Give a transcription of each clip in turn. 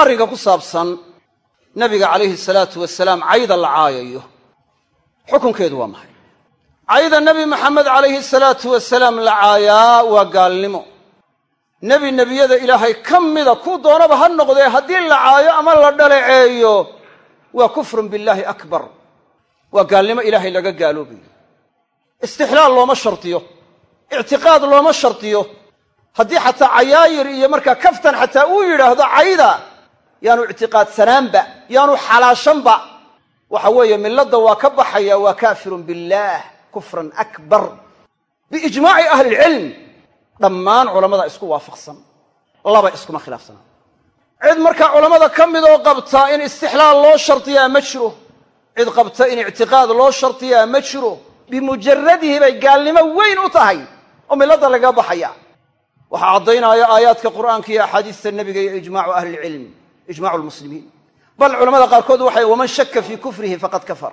arrinka ku saabsan nabiga calayhi salaatu wasalaam cayda la caayayo xukunkeedu waa maxay? Cayda nebi maxamed calayhi salaatu wasalaam la caayaa waa gaalnimo. Nebi nebiyada ilaahay ka mida kuu doonaba ha noqdee haddii la caayo ama la dhaleeceeyo waa kufrun billaahi akbar. Waa gaalnimo ilaahay laga gaaloobayo istixlaal looma shardiyo ictiqaad looma shardiyo haddii xataa cayaayir iyo markaa kaftan xataa uu yidhaahdo cayda yaanu ictiqaadsanaanba yaanu xalaashanba. Waxa weeye milladda waa ka baxaya waa kaafirun billaah kufran akbar. Biijmaaci ahli ilcilm dhammaan culammada isku waafaqsan. Laba iskuma khilaafsanaa cid markaa culammada ka midoo qabta in istixlaal loo shardiyaa ma jiro. Cid qabta in ictiqaad loo shardiyaa ma jiro. Bimujaradihi bay gaalnimo weyn u tahay oo milladda lagaga baxaya. Waxaa caddaynaya aayaadka qur'aanka iyo axaadiista nebiga iyo ijmaacu ahlilcilm ijmacu lmuslimiin bal culamada qaarkood waxay waman shakka fii kufrihi faqad kafar.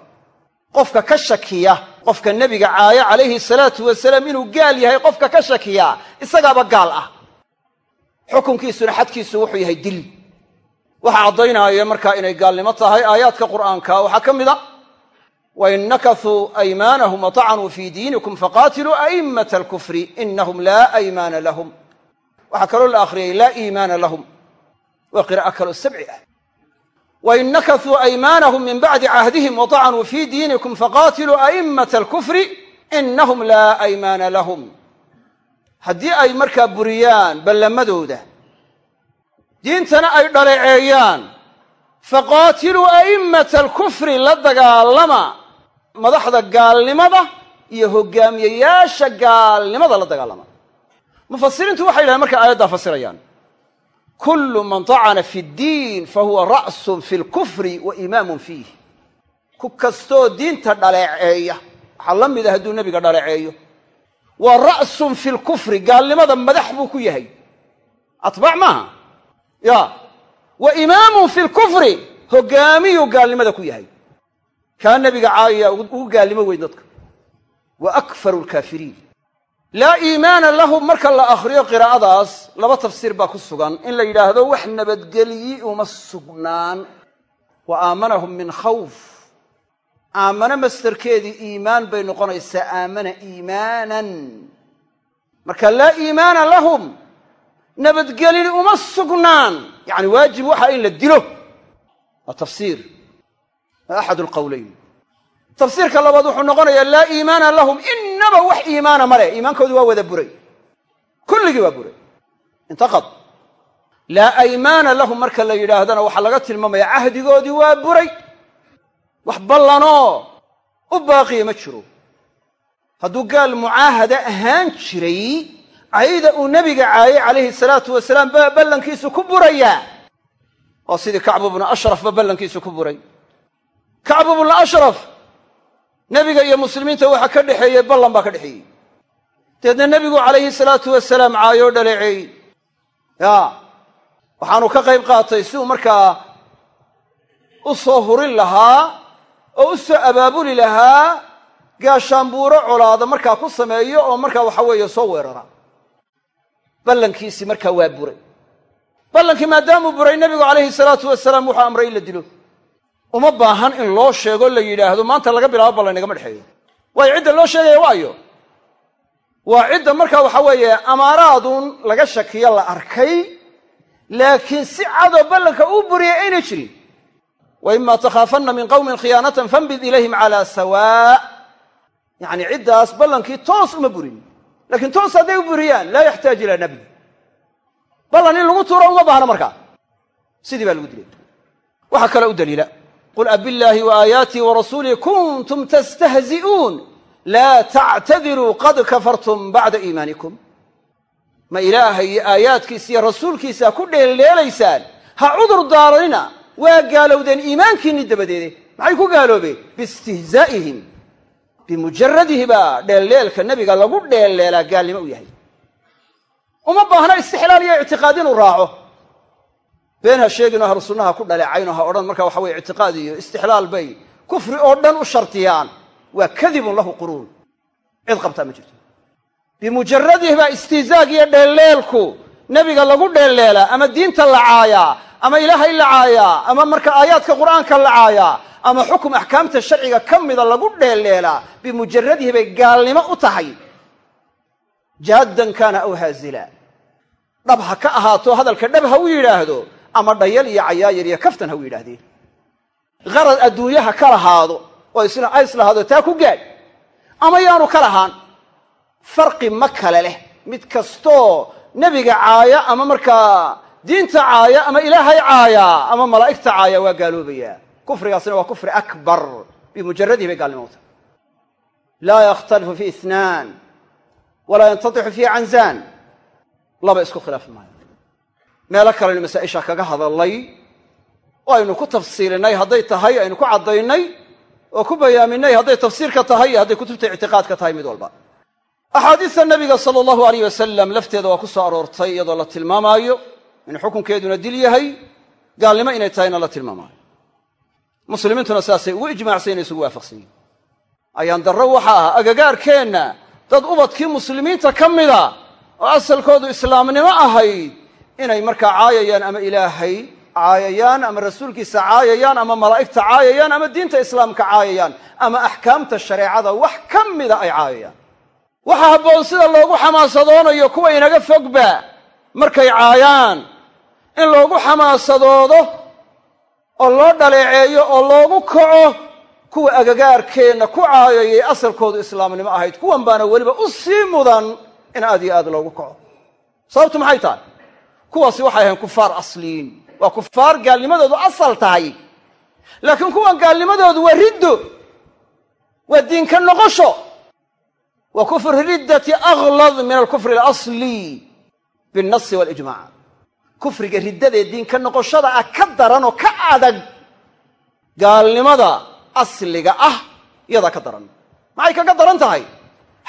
Qofka ka shakiya qofka nebiga caaya calayhi salaatu wasalaam inuu gaal yahay qofka ka shakiya isagaaba gaal ah. Xukunkiisuna xadkiisu wuxuu yahay dil. Waxaa caddaynaya markaa inay gaalnimo tahay aayaadka qur'aanka waxaa ka mid a wain nakasuu aymaanahum waطacanuu fii diinikum faqaatiluu a'immata alkufri inahum laa aymaana lahum. Waxaa kaloo la akhriyay laa iimaana lahum waa qira'a kaloo sabci ah. Wain nakasuu aymaanahum min bacdi cahdihim waطacanuu fii diinikum faqaatiluu a'immata alkufri inahum laa aymaana lahum. Haddii ay markaa buriyaan ballamadooda diintana ay dhaleeceeyaan faqaatiluu a'immata alkufri la dagaalama madaxda gaalnimada iyo hogaamiyeyaasha gaalnimada la dagaalama. Mufasiriintu waxay yidhahdeen markay aayaddaa fasirayaan kullu man tacana fi ddiin fahuwa ra'sun fi lkufri wa imaamun fiih ku kastoo diinta dhaleeceeya waxaa la mid a hadduu nebiga dhaleeceeyo waa ra'sun fi lkufri gaalnimada madax buu ku yahay atbaac maaha ya wa imaamun fi lkufri hogaamiyuu gaalnimada ku yahay kaa nebiga caayaya ugu gaalnimo weyn dadka wa akfaru lkaafiriin laa iimaana lahum marka la akhriyo qiraa'adaas laba tafsiir baa ku sugan. In la yidhaahdo wax nabadgelyi uma sugnaan. Wa aamanahum min khawf. Aamano mastarkeedii iimaan bay noqonaysaa aamana iimaanan. Marka laa iimaana lahum. Nabadgelini uma sugnaan. Yacni waajib waxa in la dilo. Waa tafsiir. Waa axad alqowleyn tafsiirka labaad wuxuu noqonayaa laa iimaana lahum inaba wax iimaana ma leh. Iimaankoodu waa wada buray. Kulligii waa buray. Intaqad. Laa aymaana lahum marka la yidhaahdana waxaa laga tilmaamaya cahdigoodii waa buray. Wax ballanoo u baaqiya ma jiro. Hadduu gaal mucaahada ahaan jiray cayda uu nebiga caayay calayhi salaatu wasalaam baa ballankiisu ku burayaa oo sidii kacbu bnu ashrafba ballankiisu ku buray. Kacbu bnu ashraf nebiga iyo muslimiinta waxa ka dhexeeyey ballan baa ka dhexeeyey. Dabeedna nebigu calayhi salaatu wasalaam caayoo dhaleeceeyey ya waxaanu ka qayb qaatay si uu markaa u soo hurin lahaa oo u soo abaabuli lahaa gaashaanbuuro colaada markaa ku sameeyo oo markaa waxa weeye soo weerara. Ballankiisii markaa waa buray. Ballankii maadaamuu buray nebigu calayhi salaatu wasalaam wuxuu amray in la dilo uma baahan in loo sheego la yidhaahdo maanta laga bilaabo ballan inagama dhexeeyo waayo cidda loo sheegaya waayo. Waa cidda markaa waxa weeye amaaraadun laga shakiyo la arkay laakiin si cadoo ballanka uu buriyay aynay jirin. Wa ima takhaafanna min qowmin khiyaanatan fambid ilayhim calaa sawaa yacni ciddaas ballankii toos uma burin. Lakiin toos hadday u buriyaan laa yaxtaaj ilaa nabdi ballan in lagu tuuro uma baahna markaa. Sidii baa lagu dilay. Waxaa kaloo u daliila qul abillaahi wa aayaatii wa rasuulih kuntum tastahzi'uun laa tactadiruu qad kafartum bacda iimaanikum ma ilaahay iyo aayaadkiisa iyo rasuulkiisa ku dheeldheelaysaan ha cudur daaranina waa gaalowdeen iimaankiinni dabadeede maxay ku gaaloobeen biistihzaa'ihim bimujaradihi baa dheeldheelka nebiga lagu dheeldheelaa gaalnimo u yahay uma baahna istixlaal iyo ictiqaad inuu raaco been ha sheeginoo ahlu sunnaha ku dhaleecaynoo ha odhan marka waxa weye ictiqaad iyo istixlaal bay kufri oo dhan u shardiyaan waa kadibun lahu quruun. Cid qabtaa ma jirto. Bimujaradihi baa istihzaag iyo dheelleelku nebiga lagu dheelleelaa ama diinta la caayaa ama ilaahay la caayaa ama marka aayaadka qur'aanka la caayaa ama xukum axkaamta sharciga ka mida lagu dheeleelaa bimujaradihi bay gaalnimo u tahay. Jaaddan kaana aw haazila dhab ha ka ahaato hadalka dhab ha u yidhaahdo ama dhayal iyo cayaayar iyo kaftan ha u yidhaahdeen. Qarad adduunye ha ka lahaado oo ay islahaado taa ku gaadh ama yaanu ka lahaan farqi ma kale leh. Mid kastoo nebiga caaya ama markaa diinta caaya ama ilaahay caaya ama malaa'igta caaya waa gaaloobayaa. Kufrigaasna waa kufri akbar. Bimujaradihi bay gaalnimo laa yakhtalifu fi itnaan walaa yantadixu fi canzaan laba isku khilaafi maayo meelo kalenu masaa'isha kaga hadallay oo aynu ku tafsiilinay hadday tahay aynu ku caddaynay oo ku bayaaminay hadday tafsiirka tahay iyo hadday kutubta ictiqaadka tahay mid walba. Axaadiista nabiga sala allahu alayh wasalam lafteeda waa ku soo aroortay iyadoo la tilmaamaayo in xukunkeeduna dil yahay gaalnimo inay tahayna la tilmaamaayo. Muslimiintuna sidaasay ugu ijmaacsan inay isugu waafaqsan yihiin ayaan darro waxa ah agagaarkeenna dad ubadkii muslimiinta ka mida oo asalkoodu islaamnimo ahayd inay markaa caayayaan ama ilaahay caayayaan ama rasuulkiisa caayayaan ama malaa'igta caayayaan ama diinta islaamka caayayaan ama axkaamta shareecada wax ka mida ay caayayaan. Waxa habboon sida loogu xamaasadoonayo kuwa inaga fogba markay caayaan. In loogu xamaasadoodo oo loo dhaleeceeyo oo loogu kaco kuwa agagaarkeenna ku caayayay asalkoodu islaamnimo ahayd. Kuwan baana weliba u sii mudan in aad iyo aad loogu kaco. Sababtu maxay tahay kuwaasi waxay ahayn kufaar asliyiin waa kufaar gaalnimadoodu asal tahay. Laakiin kuwan gaalnimadoodu waa riddo. Waa diinka noqosho. Wa kufru riddati aklad min alkufri alasli binnasi walijmac kufriga riddadaee diinka noqoshada ah ka daran oo ka adag gaalnimada asliga ah iyadaa ka daran. Maxay kaga daran tahay?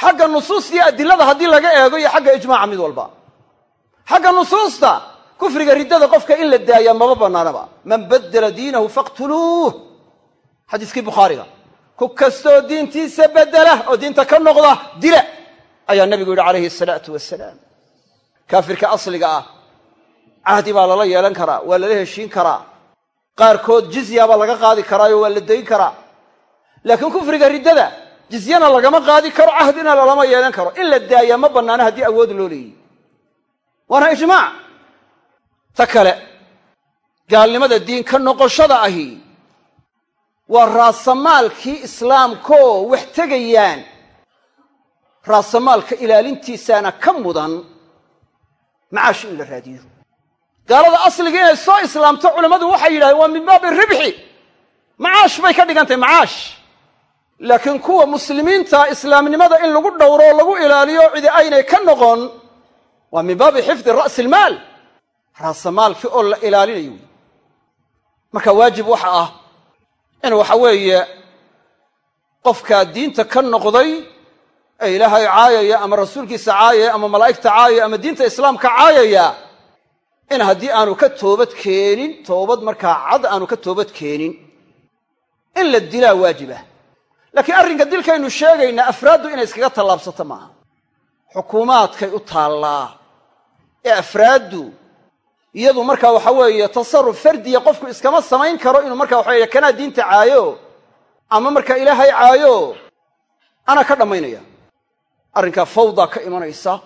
Xagga nusuusta iyo adilada haddii laga eego iyo xagga ijmaaca mid walba xagga nusuusta kufriga riddada qofka in la daayaa maba bannaanaba. Man baddela diinahu faqtuluuh. Xadiiskii bukhaariga. Ku kastoo diintiisa beddela oo diinta ka noqda dila ayaa nebigu yidhi calayhi asalaatu wasalaam kaafirka asliga ah cahdi baa lala yeelan karaa waa lala heshiin karaa. Qaarkood jizya baa laga qaadi karaayo waa la dayn karaa. Laakiin kufriga riddada jizyana lagama qaadi karo cahdina lalama yeelan karo. In la daayaa ma bannaano haddii awood loo leeyiy waana ijmaac ta kale gaalnimada diinka noqoshada ahi waa raasamaalkii islaamkoo wax tegayaan raasamaalka ilaalintiisaana ka mudan macaash in la raadiyo. Gaalada asliga inay soo islaamto culammadu waxay yidhahdeen waa min baabi ribxi. Macaash bay ka dhigan tahay macaash. Laakiin kuwa muslimiinta islaamnimada in lagu dhowro oo lagu ilaaliyo cidi aynay ka noqon waa min baabi xifdi ra'si ilmaal raasamaalkii oo la ilaalinayo. Marka waajib waxa ah in waxa weeye qofkaa diinta ka noqday ee ilaahay caayaya ama rasuulkiisa caayaya ama malaa'igta caayaya ama diinta islaamka caayaya in haddii aanu ka toobad keenin toobad markaa cad aanu ka toobad keenin in la dilaa waajibah laakiin arrinka dilkaynu sheegaynaa afraaddu inay iskaga tallaabsato maaha. Xukuumaadkay u taallaa ee afraaddu iyadu markaa waxa weeye tasarruf fardiya qofku iskama samayn karo inuu markaa waxa weye kanaa diinta caayo ama markaa ilaahay caayo anaa ka dhammaynaya. Arrinkaa fawdaa ka imanaysa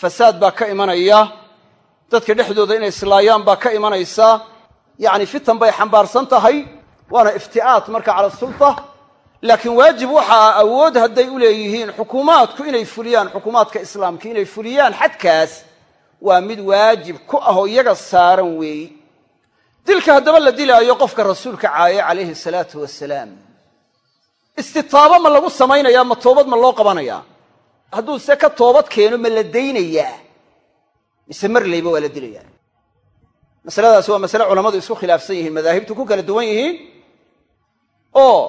fasaad baa ka imanaya dadka dhexdooda inay islaayaan baa ka imanaysa yacni fitan bay xambaarsan tahay waana ifti'aat marka cala sulta. Laakiin waajib waxaa awood hadday u leeyihiin xukuumaadku inay fuliyaan xukuumaadka islaamka inay fuliyaan xadkaas waa mid waajib ku ah oo iyaga saaran weeyi. Dilka haddaba la dilaayo qofka rasuulka caaye calayhi salaatu wasalaam istitaabo ma lagu samaynayaa ma toobad ma loo qabanayaa. Hadduu se ka toobad keeno ma la daynayaa. Mise marlayba waa la dilayaa. Masaladaas waa masale culammadu isku khilaafsan yihiin madaahibtu ku kala duwan yihiin. Oo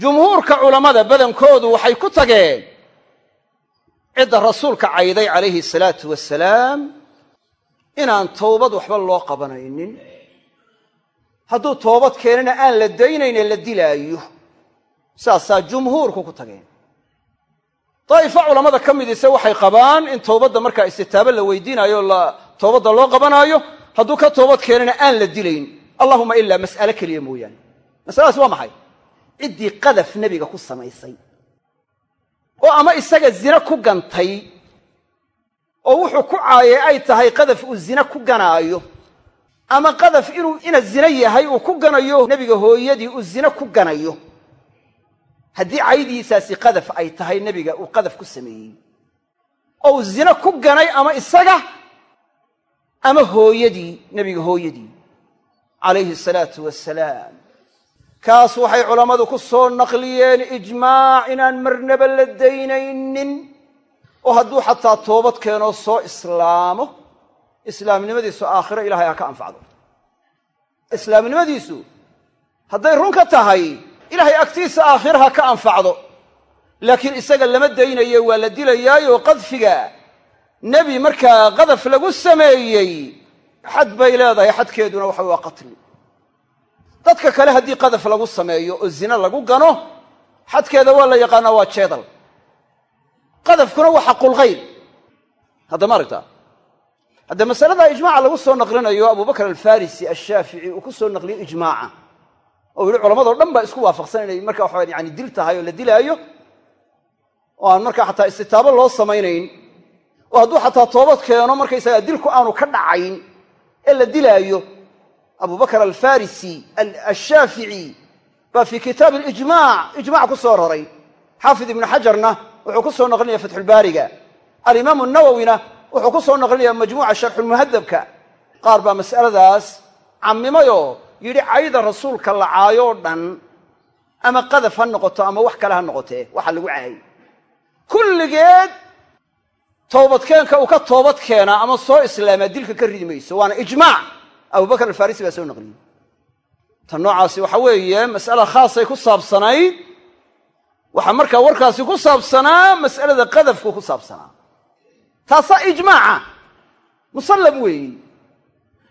jumhuurka culammada badankoodu waxay ku tageen cidda rasuulka cayday calayhi salaatu wasalaam inaan toobad waxba loo qabanaynin. Hadduu toobad keenana aan la daynayne la dilaayo. Saasaa jumhuurku ku tageen. Daa'ifo culammada ka midise waxay qabaan in toobadda markaa istitaabo la weydiinaayo la toobadda loo qabanaayo hadduu ka toobad keenana aan la dilayn. Allahuma ilaa mas'ale keliya mooyaane. Masaladaas waa maxay? Ciddii qadaf nebiga ku samaysay oo ama isaga zina ku gantay oo wuxuu ku caayay ay tahay qadaf uu zina ku ganaayo ama qadaf inuu ina zina yahay uu ku ganayo nebiga hooyadii uu zina ku ganayo. Haddii caydiisaasi qadaf ay tahay nebiga uu qadaf ku sameeyey. Oo uu zina ku ganay ama isaga ama hooyadii nebiga hooyadii. Calayhi asalaatu wassalaam kaas waxay culammadu ku soo naqliyeen ijmaac inaan marnaba la daynaynin. Oo hadduu xataa toobad keenoo soo islaamo islaamnimadiisu aakhiro ilahay ha ka anfacdo. Islaamnimadiisu hadday run ka tahay ilahay agtiisa aakhiro ha ka anfacdo. Laakiin isaga lama daynayo waa la dilayaayo qadfiga. Nebi markaa qadaf lagu sameeyey xad bay leedahay xadkeeduna waxa waa qatli dadka kale haddii qadaf lagu sameeyo oo zina lagu gano xadkeeda waa la yaqaanaa waa jeedal. Qadafkuna waa xaqulkhayr hadda ma hadda masalada ijmaaca lagu soo naqlinayo abubakr alfarisi ashaafici uu ku soo naqliyey ijmaaca. Oo yihi culamado dhan baa isku waafaqsan inay marka waxa yani dil tahay oo la dilaayo oo aan markaa xataa istitaabo loo samaynayn oo hadduu xataa toobad keeno markaysagaa dilku aanu ka dhacayn ee la dilaayo abubakr alfarisi ashaafici baa fii kitaab alijmac ijmac ku soo raray. Xaafid ibnu xajarna wuxuu ku soo naqlinaya fatxulbaariga alimaamu nawowina wuxuu ku soo naqlinaya majmuuca sharxulmuhadabka qaar baa mas'aladaas cammimayoo yidhi cayda rasuulka la caayoo dhan ama qadaf ha noqoto ama wax kale ha noqotee waxa lagu caayay. Kulligeed toobadkeenka uu ka toobad keenaa ama soo islaamaa dilka ka ridi waana ijmaac abubakr alfarisi baa soo naqliyey tan noocaasi waxa weeye mas'ala khaasay ku saabsanayd waxaa markaa warkaasi ku saabsanaa mas'alada qadafku ku saabsanaa. Taasaa ijmaaca musallam weeyi.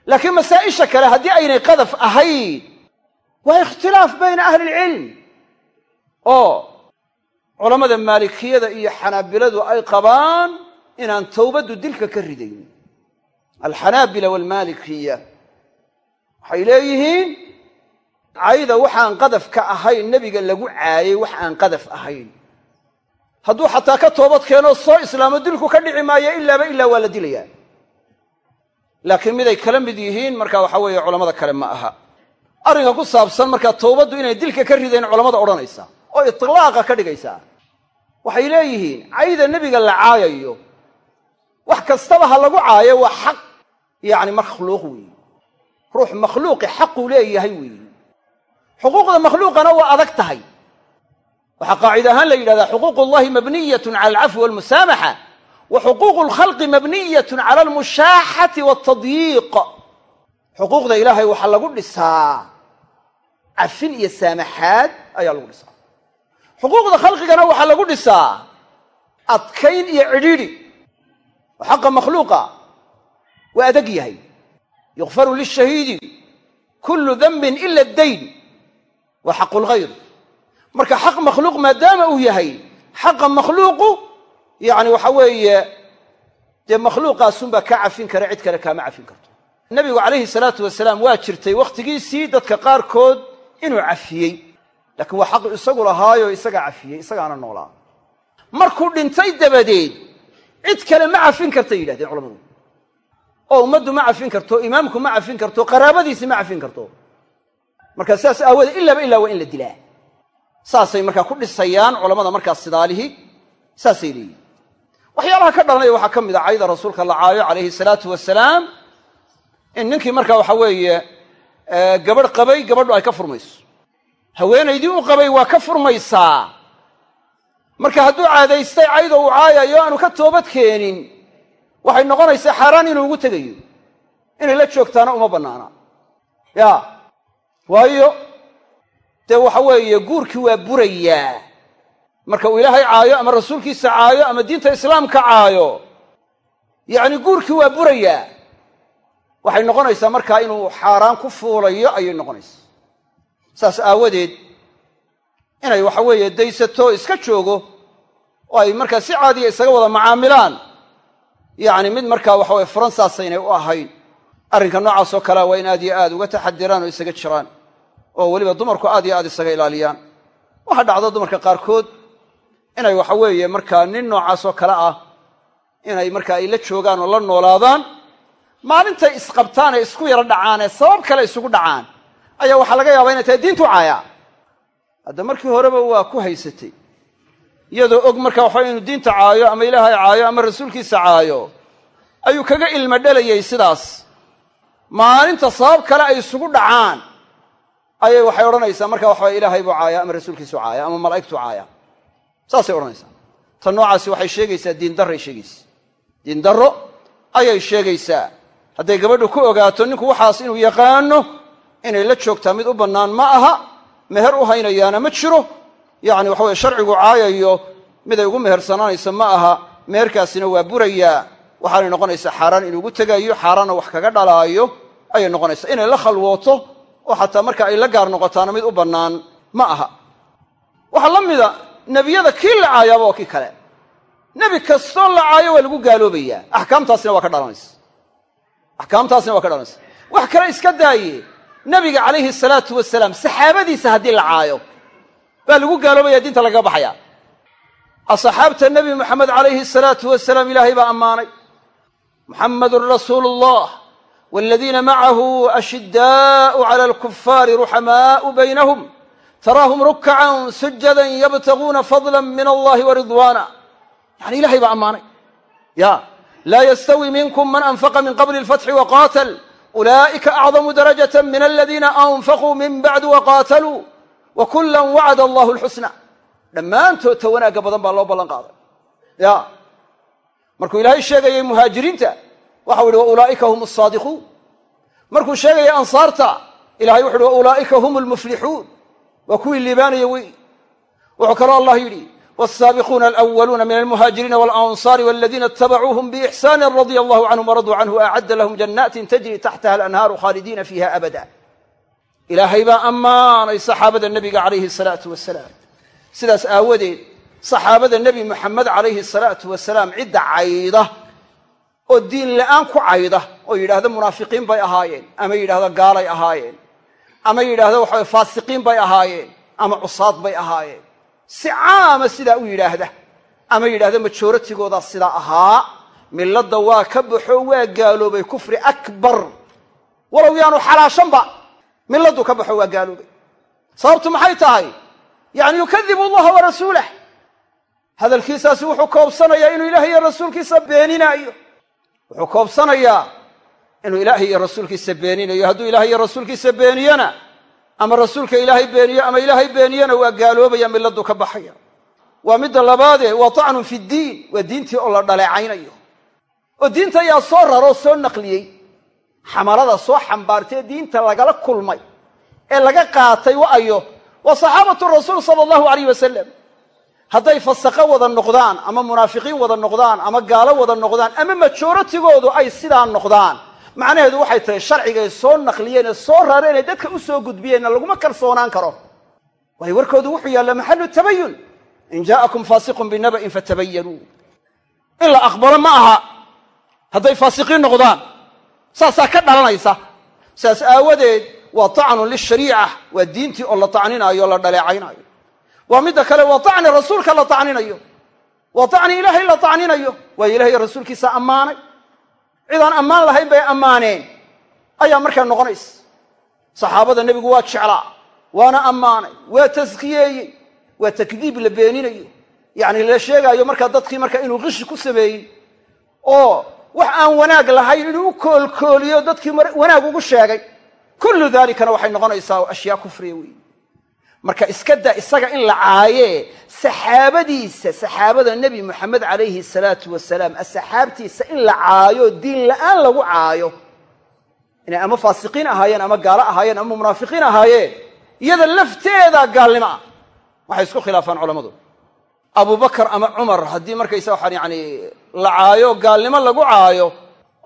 Laakiin masaa'isha kale haddii aynay qadaf ahayn waa ikhtilaaf bayna ahli ilcilm oo culammada maalikiyada iyo xanaabiladu ay qabaan inaan towbaddu dilka ka ridayn alxanaabila waalmaalikiya waxay leeyihiin cayda waxaan qadaf ka ahayn nebiga lagu caayay wax aan qadaf ahayn. Hadduu xataa ka toobad keenoo soo islaamo dilku ka dhici maayo ilaaba ilaa waa la dilayaa. Laakiin miday kala mid yihiin marka waxa weeye culammada kale ma aha. Arrinka ku saabsan markaa towbaddu inay dilka ka ridayn culammada odhanaysa oo itlaaqa ka dhigaysaa waxay leeyihiin cayda nebiga la caayayo wax kastaba ha lagu caayo waa xaq yacni makhluuq weeye ruux makhluuqi xaquu leeyahay weeye xuquuqda makhluuqana waa adag tahay. Waxaa qaacida ahaan la yidhahdaa xuquuq ullahi mabniyatun cala alcafwi walmusaamaxa wa xuquuqu lkhalqi mabniyatun cala almushaaxati waltadyiiq xuquuqda ilaahay waxaa lagu dhisaa. Cafin iyo saamaxaad ayaa lagu dhisaa. Xuquuqda khalqigana waxaa lagu dhisaa. Adkayn iyo cidhiidhi. Oo xaqa makhluuqa waa adag yahay yukfaru lishahiidi kullu danbin ila addayn waa xaqu lghayr marka xaq makhluuq maadaama uu yahay xaqa makhluuqu yacni waxa weeye dee makhluuqaasunbaa kaa cafin kara cid kale kaama cafin karto nebigu calayhi salaatu wasalaam waa jirtay wakhtigiisii dadka qaarkood inuu cafiyey laakiin waa xaq isagu lahaayo isagaa cafiyey isagaana noolaa markuu dhintay dabadeed cid kale ma cafin kartay yidhahdeen culamadu oo ummaddu ma cafin karto imaamku ma cafin karto qaraabadiisi ma cafin karto. Marka sidaas aawoodee ilaaba ilaa waa in la dilaa. Saasay markaa ku dhisayaan culammada markaas sidaalihi saasay leeyihiin waxyaalaha ka dhalanaya waxaa ka mid a cayda rasuulka la caayo calayhi salaatu wasalaam in ninkii markaa waxa weeye gabadh qabay gabadhu ay ka furmayso. Haweenaydii u qabay waa ka furmaysaa. Marka hadduu caadaystay cayda uu caayayo aanu ka toobad keenin waxay noqonaysaa xaaraan inuu ugu tegayo. Inay la joogtaana uma bannaana. Ya. Waayo dee waxa weeye guurkii waa burayaa marka uu ilaahay caayo ama rasuulkiisa caayo ama diinta islaamka caayo yacni guurkii waa burayaa waxay noqonaysaa markaa inuu xaaraan ku fuulayo ayay noqonaysaa. Saas aawadeed inay waxa weeye daysato iska joogo oo ay markaa si caadiya isaga wada macaamilaan yacni mid markaa waxa weye furan saasaynay u ahayn arrinka noocaasoo kalea waa in aad iyo aad uga taxadiraan oo isaga jiraan oo weliba dumarku aad iyo aad isaga ilaaliyaan. Waxaa dhacda dumarka qaarkood inay waxa weeye markaa nin noocaasoo kale ah inay markaa ay la joogaan oo la noolaadaan maalintay isqabtaan ee isku yaro dhacaan ee sabab kale isugu dhacaan ayaa waxaa laga yaabaa inay tahay diintu caayaa hadda markii horeba waa ku haysatay iyadoo og marka waxa inuu diinta caayo ama ilaahay caayo ama rasuulkiisa caayo ayuu kaga ilmo dhalayay sidaas. Maalinta sabab kale ay isugu dhacaan ayay waxay odhanaysaa marka waxaa ilaahay buu caaya ama rasuulkiisu caaya ama malaa'igtu caaya saasay odhanaysaa. Ta noocaasi waxay sheegaysaa diindarray sheegaysa diindarro ayay sheegaysaa. Hadday gabadhu ku ogaato ninku waxaas inuu yaqaano inay la joogtaa mid u bannaan ma aha meher u haynayaana ma jiro yacni waxa weye sharcigu caayayo miday ugu mehersanaanayso ma aha meherkaasina waa burayaa waxaanay noqonaysaa xaaraan inuugu tegayo xaaraanna wax kaga dhalaayo ayay noqonaysaa. Inay la khalwooto oo xataa marka ay la gaar noqotaana mid u bannaan ma aha. Waxaa la mida nebiyada kii la caayaaba waa kii kale. Nebi kastoo la caayo waa lagu gaaloobayaa. Axkaamtaasina waa ka dhalanaysa. Axkaamtaasina waa ka dhalanaysa. Wax kale iska daaye. Nebiga calayhi salaatu wasalaam saxaabadiisa haddii la caayo baa lagu gaaloobaya diinta lagaga baxaya asxaabta nebi moxamed calayhi salaatu wasalaam ilaahay baa ammaanay. Muxammadun rasuulu allah waladiina macahu ashiddaa'u cala alkufaari ruxamaa'u baynahum taraahum rukcacan sujadan yabtaguuna fadla min allahi wa ridwaana. Yani ilahay baa ammaanay. Ya laa yastawi minkum man anfaqa min qabli alfatxi waqaatal ulaa'ika acdamu darajata min aladiina anfaquu min bacdu waqaataluu wa kula wacada allahu lxusna dhammaantood ta wanaagga badan baa loo ballan qaaday ya. Markuu ilaahay sheegayay muhaajiriinta waxau yihi wa ulaa'ika hum asaadiquun markuu sheegayay ansaarta ilahay wuxu uhi wa ulaa'ika hum lmuflixuun waa kuwii liibaanaya wey wuxuu kaloo allah yidhi wsaabiquuna alwaluuna min almuhaajiriina walansaari waladiina itabacuuhum biixsaani radia allahu canhum waraduu canhu acadda lahum janaatin tajri taxtaha alanhaaru khaalidiina fiiha abada ilaahay baa ammaanay saxaabada nebiga calayhi salaatu wasalaam. Sidaas aawadeed saxaabada nebi moxamed calayhi salaatu wasalaam cidda cayda oo diin la'aan ku cayda oo yidhaahda munaafiqiin bay ahaayeen ama yidhahda gaalay ahaayeen ama yidhaahda waxa faasiqiin bay ahaayeen ama cusaad bay ahaayeen. Si caama sidaa u yidhaahda ama yidhahda majooratigoodaa sidaa ahaa milladda waa ka baxo waa gaaloobay kufri akbar. Walow yaanu xalaashanba milladuu ka baxo waa gaaloobay sababtu maxay tahay? Yacni yukadibu allaha wa rasuulah hadalkiisaasi wuxuu koobsanayaa inuu ilaahay iyo rasuulkiisa beeninaayo. Wuxuu koobsanayaa inuu ilaahay iyo rasuulkiisa beeninayo hadduu ilaahay iyo rasuulkiisa beeniyana ama rasuulka ilaahay beeniyo ama ilaahay beeniyana waa gaaloobaya milladuu ka baxaya. Waa midda labaadee waa tacnun fi ddiin waa diintii oo la dhaleecaynayo. Oo diinta ayaa soo raroo soo naqliyey xamalada soo xambaartay diinta lagala kulmay ee laga qaatay wa'ayo waa saxaabatu rasuul sala allahu alayh wasalam hadday fasaqo wada noqdaan ama munaafiqiin wada noqdaan ama gaalo wada noqdaan ama majooratigoodu ay sidaa noqdaan macnaheedu waxay tahay sharcigay soo naqliyeen ee soo rareen ee dadka u soo gudbiyeenna laguma kalsoonaan karo. Waayo warkoodu wuxuu yaalla maxalu tabayun in jaa'akum faasiqun binaba'in fatabayanuu in la aqbalo ma aha hadday faasiqiin noqdaan saasaa ka dhalanaysa. Saas aawadeed waa tacnun lishariica waa diintii oo la tacninaayo o la dhaleecaynaayo. Waa midda kale waa tacni rasuulka la tacninayo. Waa tacni ilaahay la tacninayo. Waayo ilahay rasuulkiisa ammaanay. Cidaan ammaan lahayn bay ammaaneen. Ayaa markaa noqonaysa saxaabada nebigu waa jeclaa waana ammaanay waa taskiyeeyey waa takdiib la beeninayo. Yacni la sheegaayo markaa dadkii marka inuu qishi ku sameeyey oo wax aan wanaag lahayn inuu koolkooliyo dadkii wanaag ugu sheegay. Kullu dalikana waxay noqonaysaa ashyaa kufriya weeye marka iska daa isaga in la caayee saxaabadiisa saxaabada nebi moxamed calayhi salaatu wasalaam asxaabtiisa in la caayo diin la'aan lagu caayo inay ama faasiqiin ahaayeen ama gaalo ahaayeen ama munaafiqiin ahaayeen iyada lafteeda gaalnimo ah waxay isku khilaafaan culammadu abubakar ama cumar haddii markaysa waxaan yani la caayo gaalnimo lagu caayo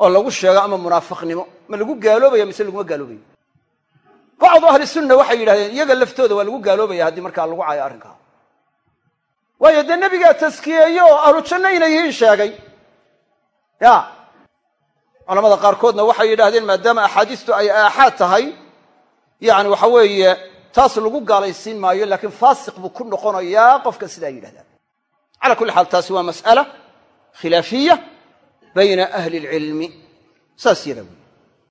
oo lagu sheego ama munaafiqnimo ma lagu gaaloobaya mise laguma gaaloobayo? Bacdu ahli sunna waxay yidhahdeen iyaga laftooda waa lagu gaaloobaya haddii markaa lagu caayo arrinkaa. Waayo dee nebigaa taskiyeeye oo ahlu janno inay yihiin sheegay. Ya. Culamada qaarkoodna waxay yidhaahdeen maadaama axaadiistu ay aaxaad tahay yani waxa weeye taas lagu gaalaysiin maayo laakiin faasiq buu ku noqonayaa qofka sidaa yidhahdaan cala kulli xaal taasi waa mas'ala khilaafiya bayna ahli alcilmi saas yada wey